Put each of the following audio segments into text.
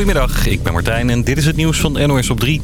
Goedemiddag, ik ben Martijn en dit is het nieuws van NOS op 3.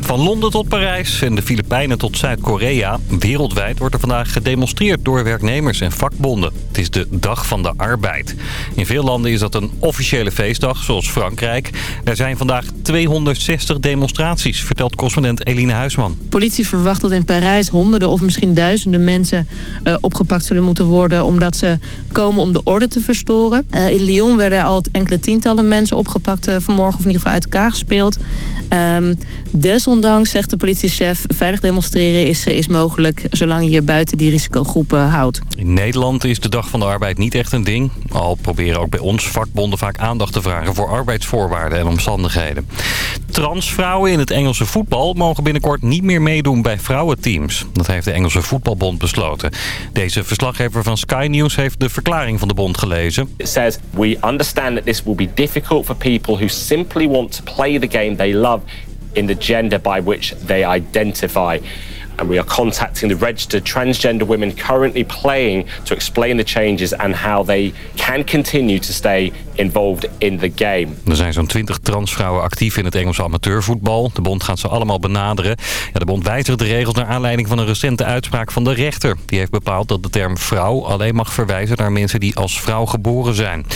Van Londen tot Parijs en de Filipijnen tot Zuid-Korea. Wereldwijd wordt er vandaag gedemonstreerd door werknemers en vakbonden. Het is de Dag van de Arbeid. In veel landen is dat een officiële feestdag, zoals Frankrijk. Er zijn vandaag 260 demonstraties, vertelt correspondent Eline Huisman. Politie verwacht dat in Parijs honderden of misschien duizenden mensen uh, opgepakt zullen moeten worden... omdat ze komen om de orde te verstoren. Uh, in Lyon werden al enkele tientallen mensen opgepakt uh, vanmorgen... of in ieder geval uit elkaar gespeeld. Um, desondanks, zegt de politiechef, veilig demonstreren is, is mogelijk... zolang je je buiten die risicogroepen houdt. In Nederland is de Dag van de Arbeid niet echt een ding. Al proberen ook bij ons vakbonden vaak aandacht te vragen... voor arbeidsvoorwaarden en omstandigheden. Transvrouwen in het Engelse voetbal mogen binnenkort niet meer meedoen bij vrouwenteams. Dat heeft de Engelse Voetbalbond besloten. Deze verslaggever van Sky News heeft de verklaring van de bond gelezen. It says, we understand that this will be difficult for people who simply want to play the game they love in the gender by which they identify. We are contacting the registered transgender women currently playing to explain the changes and how they can continue to stay involved in the game. Er zijn zo'n 20 transvrouwen actief in het Engelse amateurvoetbal. De bond gaat ze allemaal benaderen. Ja, de bond wijzigt de regels naar aanleiding van een recente uitspraak van de rechter. Die heeft bepaald dat de term vrouw alleen mag verwijzen naar mensen die als vrouw geboren zijn.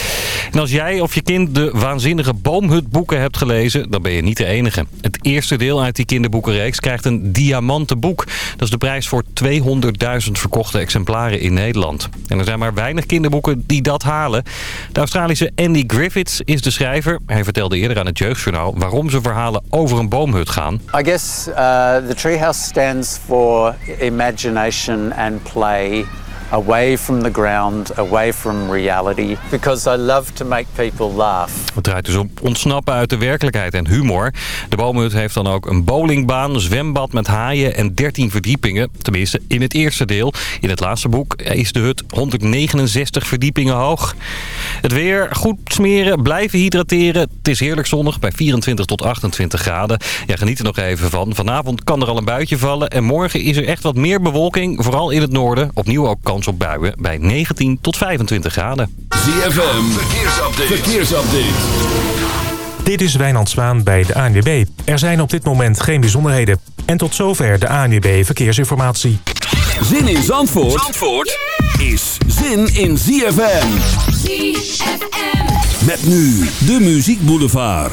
En als jij of je kind de waanzinnige boomhutboeken hebt gelezen, dan ben je niet de enige. Het eerste deel uit die kinderboekenreeks krijgt een diamanten boek. Dat is de prijs voor 200.000 verkochte exemplaren in Nederland. En er zijn maar weinig kinderboeken die dat halen. De Australische Andy Griffiths is de schrijver. Hij vertelde eerder aan het Jeugdjournaal waarom ze verhalen over een boomhut gaan. I guess uh, the treehouse stands for imagination and play away from the ground, away from reality. Because I love to make people laugh. Het draait dus om ontsnappen uit de werkelijkheid en humor. De boomhut heeft dan ook een bowlingbaan, zwembad met haaien en 13 verdiepingen. Tenminste, in het eerste deel. In het laatste boek is de hut 169 verdiepingen hoog. Het weer, goed smeren, blijven hydrateren. Het is heerlijk zonnig bij 24 tot 28 graden. Ja, geniet er nog even van. Vanavond kan er al een buitje vallen. En morgen is er echt wat meer bewolking, vooral in het noorden. Opnieuw ook kans op buien bij 19 tot 25 graden. ZFM, verkeersupdate. verkeersupdate. Dit is Wijnand Zwaan bij de ANWB. Er zijn op dit moment geen bijzonderheden. En tot zover de ANWB Verkeersinformatie. Zin in Zandvoort, Zandvoort is zin in ZFM. ZFM. Met nu de Muziek Boulevard.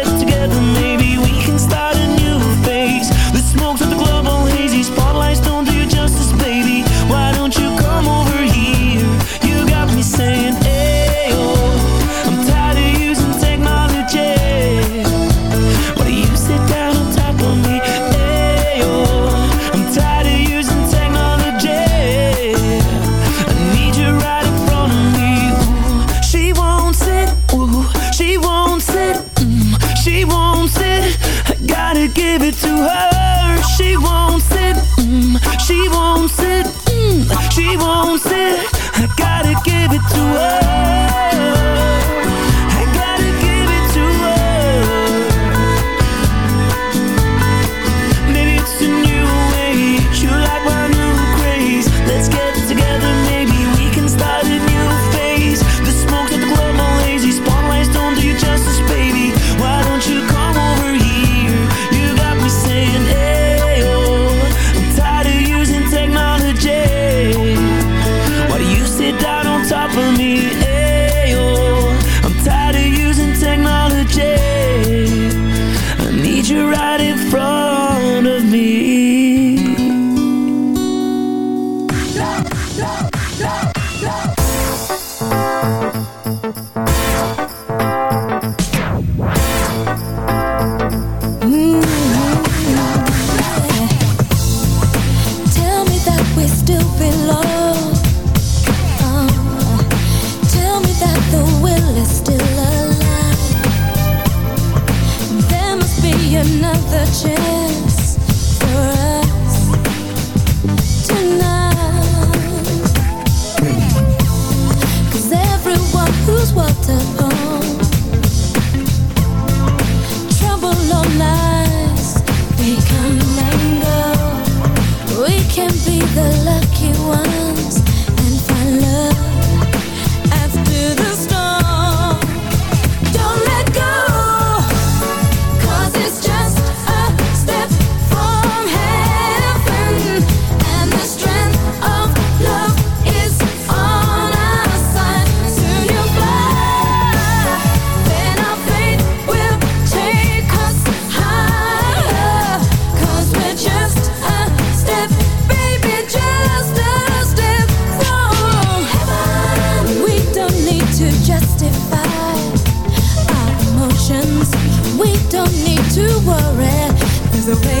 the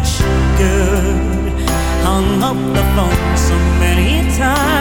much good. Hung up the phone so many times.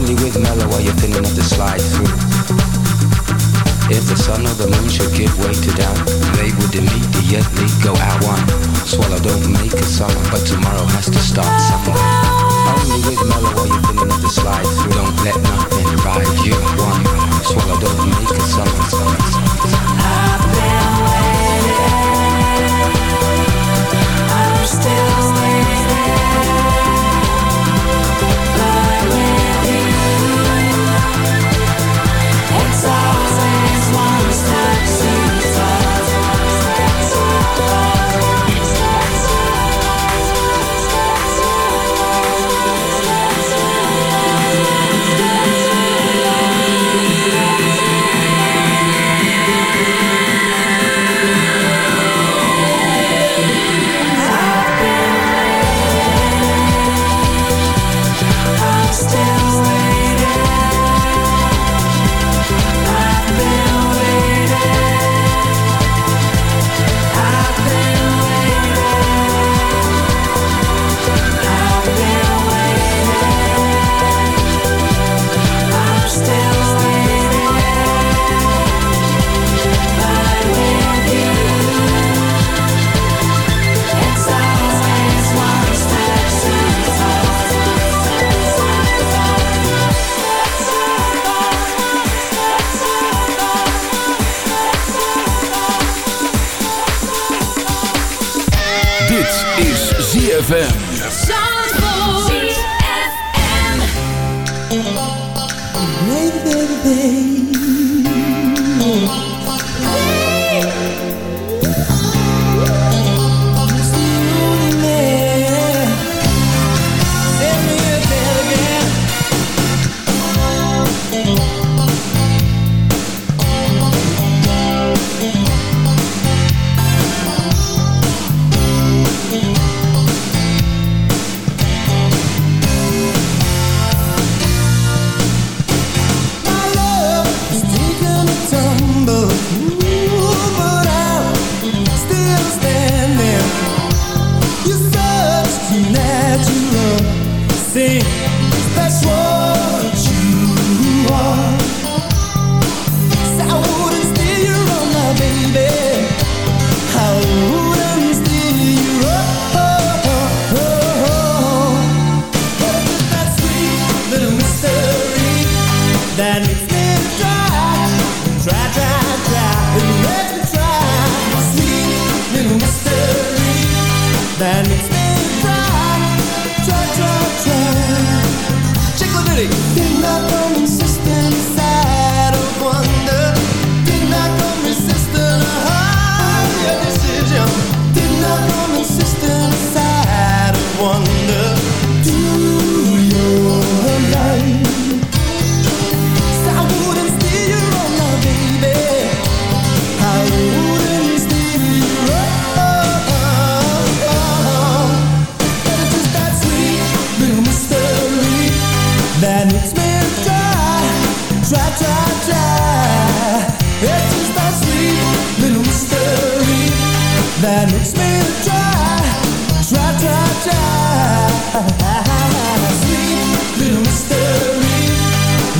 Only with mellow while you're thin enough to slide through. If the sun or the moon should give way to doubt, they would immediately go out one. Swallow don't make a summer, but tomorrow has to start somewhere. Only with mellow while you're thin enough to slide through. Don't let nothing ride you one. Swallow don't make a summer.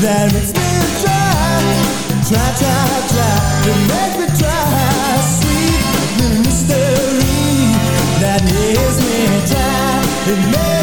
That makes me try, try, try, try me try. Sweet mystery that makes me try. It makes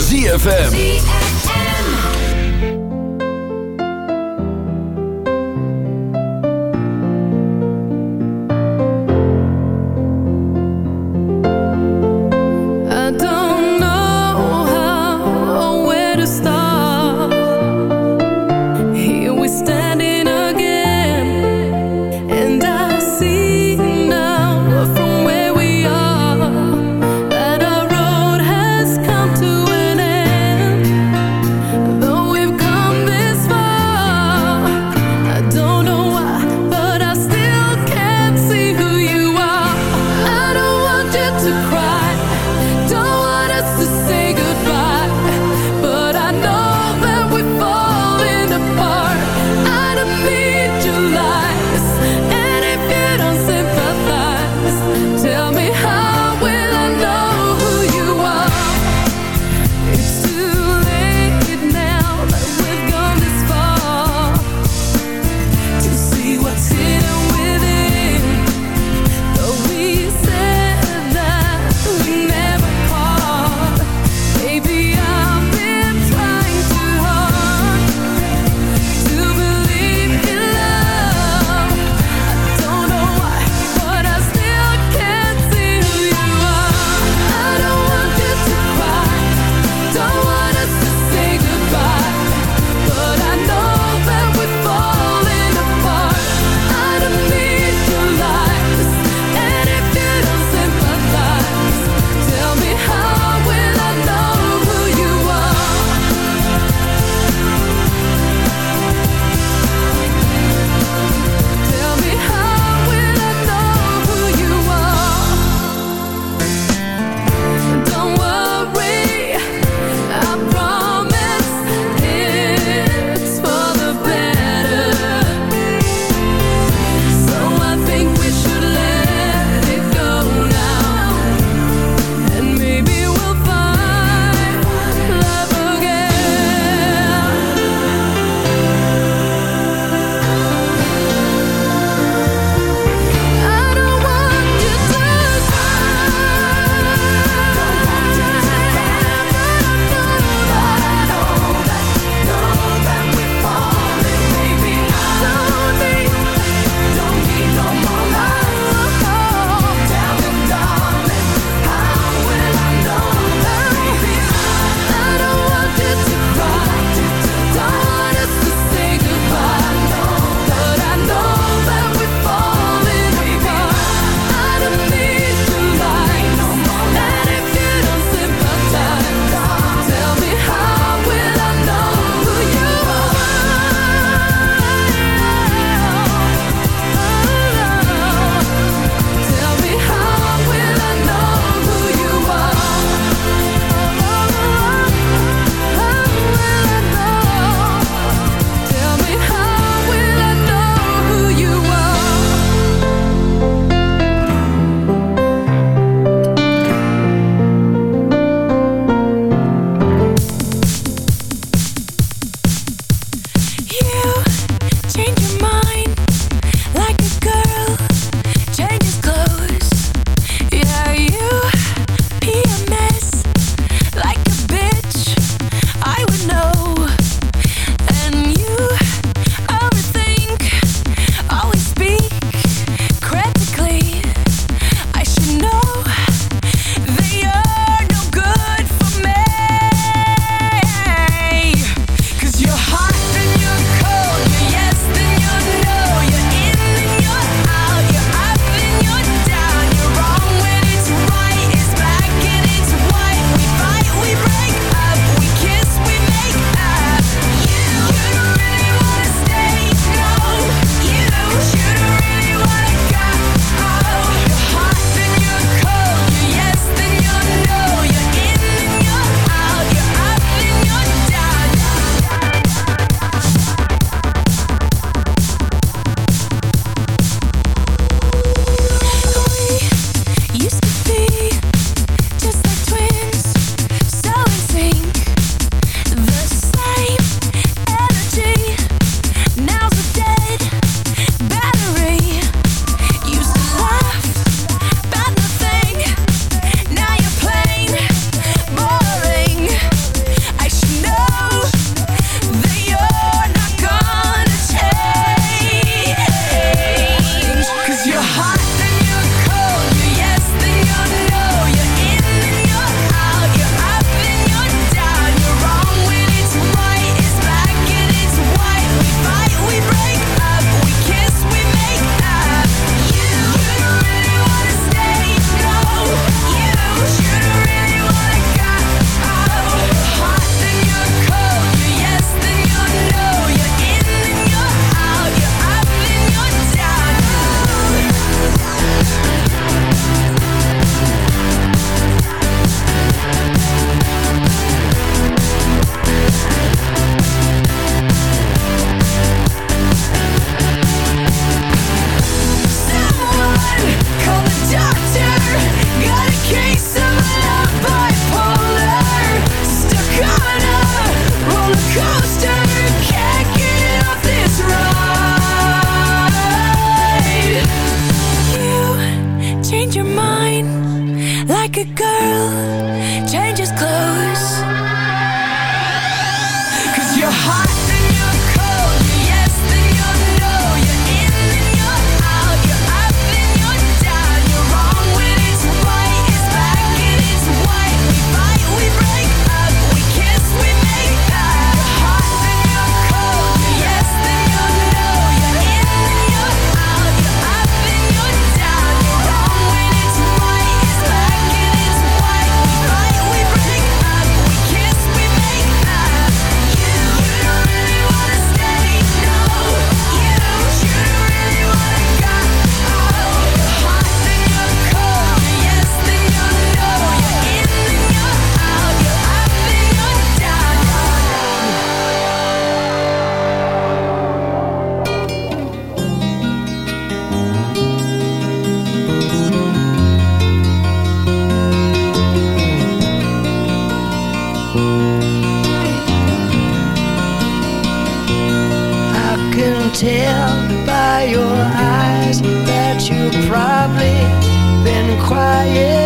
ZFM. tell by your eyes that you've probably been quiet.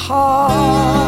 heart.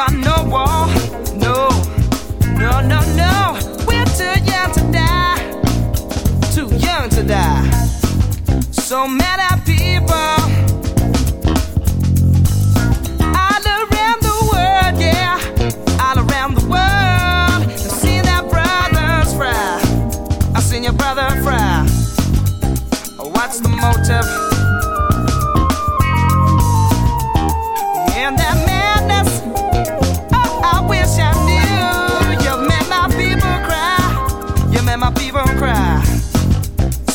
I know war. No, no, no, no. We're too young to die. Too young to die. So many people.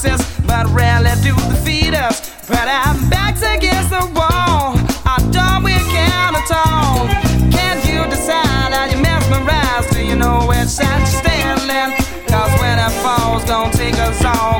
process, but rarely do defeat us. But our backs against the wall. I don't we can at all. Can't you decide? Are you mesmerized? Do you know which side you're standing? Cause when it falls, gonna take us all.